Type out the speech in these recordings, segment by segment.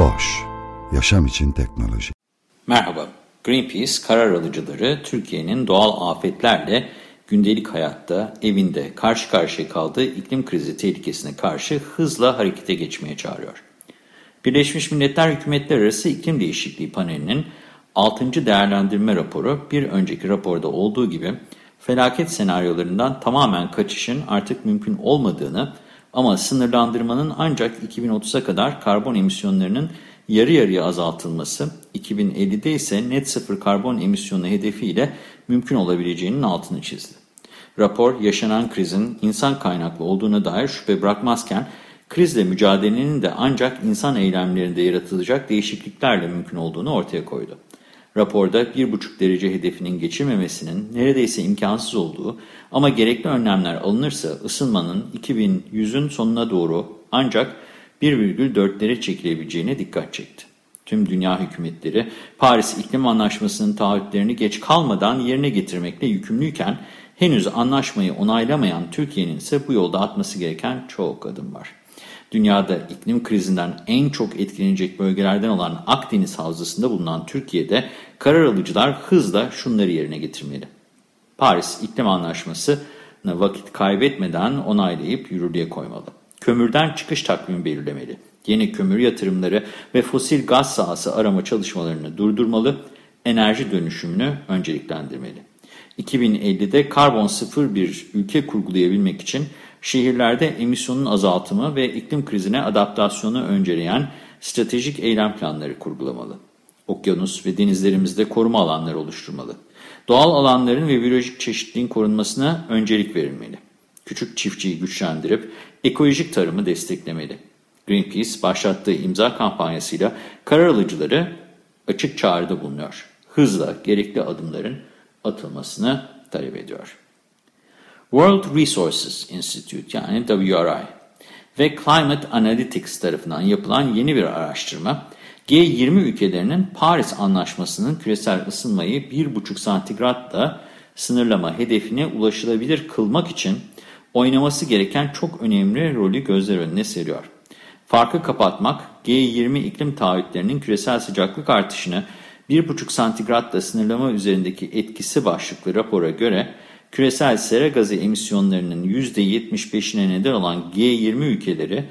Boş, yaşam için teknoloji. Merhaba, Greenpeace karar alıcıları Türkiye'nin doğal afetlerle gündelik hayatta, evinde karşı karşıya kaldığı iklim krizi tehlikesine karşı hızla harekete geçmeye çağırıyor. Birleşmiş Milletler Hükümetler Arası İklim Değişikliği Paneli'nin 6. değerlendirme raporu bir önceki raporda olduğu gibi felaket senaryolarından tamamen kaçışın artık mümkün olmadığını ama sınırlandırmanın ancak 2030'a kadar karbon emisyonlarının yarı yarıya azaltılması, 2050'de ise net sıfır karbon emisyonu hedefiyle mümkün olabileceğinin altını çizdi. Rapor, yaşanan krizin insan kaynaklı olduğuna dair şüphe bırakmazken, krizle mücadelenin de ancak insan eylemlerinde yaratılacak değişikliklerle mümkün olduğunu ortaya koydu. Raporda 1,5 derece hedefinin geçilmemesinin neredeyse imkansız olduğu ama gerekli önlemler alınırsa ısınmanın 2100'ün sonuna doğru ancak 1,4'lere çekilebileceğine dikkat çekti. Tüm dünya hükümetleri Paris İklim Anlaşması'nın taahhütlerini geç kalmadan yerine getirmekle yükümlüyken henüz anlaşmayı onaylamayan Türkiye'nin ise bu yolda atması gereken çok adım var. Dünyada iklim krizinden en çok etkilenecek bölgelerden olan Akdeniz Havzası'nda bulunan Türkiye'de karar alıcılar hızla şunları yerine getirmeli. Paris İklim Anlaşması'nı vakit kaybetmeden onaylayıp yürürlüğe koymalı. Kömürden çıkış takvimi belirlemeli. Yeni kömür yatırımları ve fosil gaz sahası arama çalışmalarını durdurmalı, enerji dönüşümünü önceliklendirmeli. 2050'de karbon sıfır bir ülke kurgulayabilmek için şehirlerde emisyonun azaltımı ve iklim krizine adaptasyonu önceleyen stratejik eylem planları kurgulamalı. Okyanus ve denizlerimizde koruma alanları oluşturmalı. Doğal alanların ve biyolojik çeşitliliğin korunmasına öncelik verilmeli. Küçük çiftçiyi güçlendirip ekolojik tarımı desteklemeli. Greenpeace başlattığı imza kampanyasıyla karar alıcıları açık çağrıda bulunuyor. Hızla gerekli adımların atılmasını talep ediyor. World Resources Institute yani WRI ve Climate Analytics tarafından yapılan yeni bir araştırma, G20 ülkelerinin Paris Anlaşması'nın küresel ısınmayı 1,5 santigratla sınırlama hedefine ulaşılabilir kılmak için oynaması gereken çok önemli rolü gözler önüne seriyor. Farkı kapatmak, G20 iklim taahhütlerinin küresel sıcaklık artışını 1,5 santigratla sınırlama üzerindeki etkisi başlıklı rapora göre küresel sera gazı emisyonlarının %75'ine neden olan G20 ülkeleri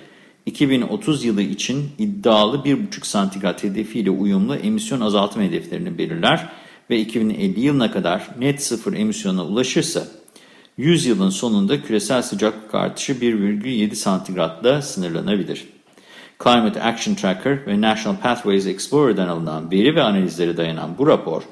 2030 yılı için iddialı 1,5 santigrat hedefiyle uyumlu emisyon azaltma hedeflerini belirler ve 2050 yılına kadar net sıfır emisyona ulaşırsa 100 yılın sonunda küresel sıcaklık artışı 1,7 santigratla sınırlanabilir. Climate Action Tracker ve National Pathways Explorer'dan alınan veri ve analizlere dayanan bu rapor,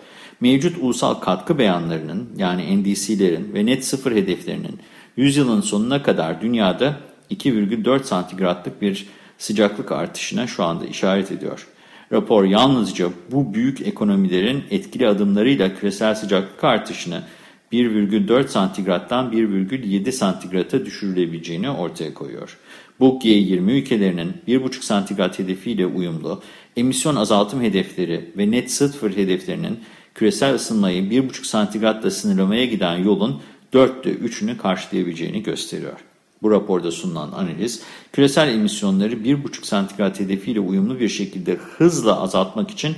mevcut ulusal katkı beyanlarının yani NDC'lerin ve net sıfır hedeflerinin 100 yılın sonuna kadar dünyada 2,4 santigratlık bir sıcaklık artışına şu anda işaret ediyor. Rapor yalnızca bu büyük ekonomilerin etkili adımlarıyla küresel sıcaklık artışını 1,4 santigrattan 1,7 santigrata düşürülebileceğini ortaya koyuyor. Bu G20 ülkelerinin 1,5 santigrat hedefiyle uyumlu, emisyon azaltım hedefleri ve net sıfır hedeflerinin küresel ısınmayı 1,5 santigratla sınırlamaya giden yolun dörtte üçünü karşılayabileceğini gösteriyor. Bu raporda sunulan analiz, küresel emisyonları 1,5 santigrat hedefiyle uyumlu bir şekilde hızla azaltmak için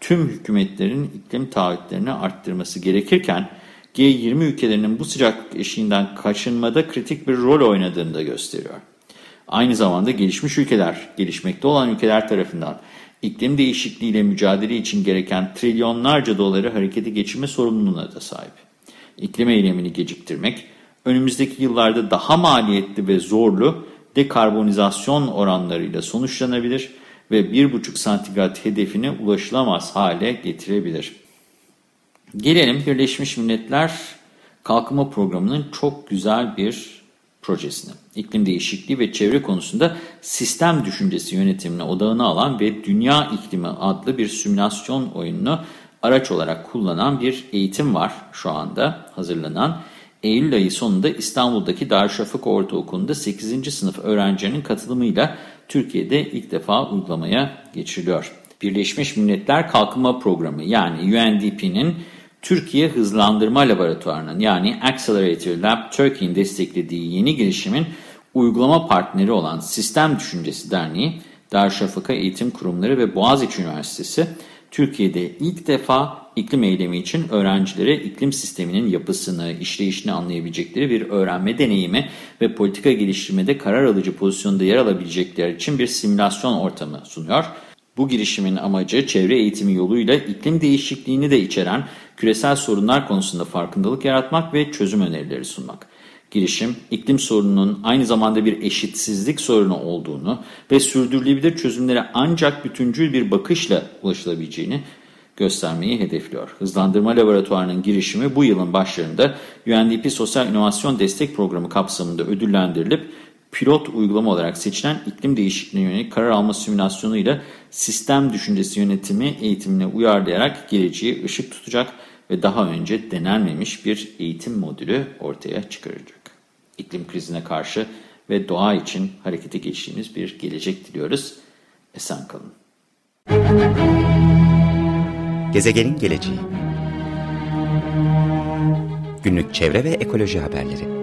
tüm hükümetlerin iklim taahhütlerini arttırması gerekirken, G20 ülkelerinin bu sıcaklık eşiğinden kaçınmada kritik bir rol oynadığını da gösteriyor. Aynı zamanda gelişmiş ülkeler, gelişmekte olan ülkeler tarafından iklim değişikliğiyle mücadele için gereken trilyonlarca doları harekete geçirme sorumluluğuna da sahip. İklim eylemini geciktirmek, önümüzdeki yıllarda daha maliyetli ve zorlu dekarbonizasyon oranlarıyla sonuçlanabilir ve 1,5 santigrat hedefine ulaşılamaz hale getirebilir. Gelelim Birleşmiş Milletler Kalkınma Programı'nın çok güzel bir projesini. İklim değişikliği ve çevre konusunda sistem düşüncesi yönetimine odağına alan ve Dünya İklimi adlı bir simülasyon oyununu araç olarak kullanan bir eğitim var şu anda hazırlanan. Eylül ayı sonunda İstanbul'daki Darüşşafaka Ortaokulu'nda 8. sınıf öğrencilerinin katılımıyla Türkiye'de ilk defa uygulamaya geçiriliyor. Birleşmiş Milletler Kalkınma Programı yani UNDP'nin Türkiye Hızlandırma Laboratuvarı'nın yani Accelerator Lab Turkey'in desteklediği yeni girişimin uygulama partneri olan Sistem Düşüncesi Derneği, Darüşşafaka Eğitim Kurumları ve Boğaziçi Üniversitesi, Türkiye'de ilk defa iklim eylemi için öğrencilere iklim sisteminin yapısını, işleyişini anlayabilecekleri bir öğrenme deneyimi ve politika geliştirmede karar alıcı pozisyonda yer alabilecekleri için bir simülasyon ortamı sunuyor. Bu girişimin amacı çevre eğitimi yoluyla iklim değişikliğini de içeren küresel sorunlar konusunda farkındalık yaratmak ve çözüm önerileri sunmak. Girişim, iklim sorununun aynı zamanda bir eşitsizlik sorunu olduğunu ve sürdürülebilir çözümlere ancak bütüncül bir bakışla ulaşılabileceğini göstermeyi hedefliyor. Hızlandırma Laboratuvarı'nın girişimi bu yılın başlarında UNDP Sosyal İnovasyon Destek Programı kapsamında ödüllendirilip pilot uygulama olarak seçilen iklim değişikliğine yönelik karar alma simülasyonuyla sistem düşüncesi yönetimi eğitimine uyarlayarak geleceği ışık tutacak ve daha önce denenmemiş bir eğitim modülü ortaya çıkaracak. İklim krizine karşı ve doğa için harekete geçtiğimiz bir gelecek diliyoruz. Esen kalın. Gezegenin geleceği Günlük çevre ve ekoloji haberleri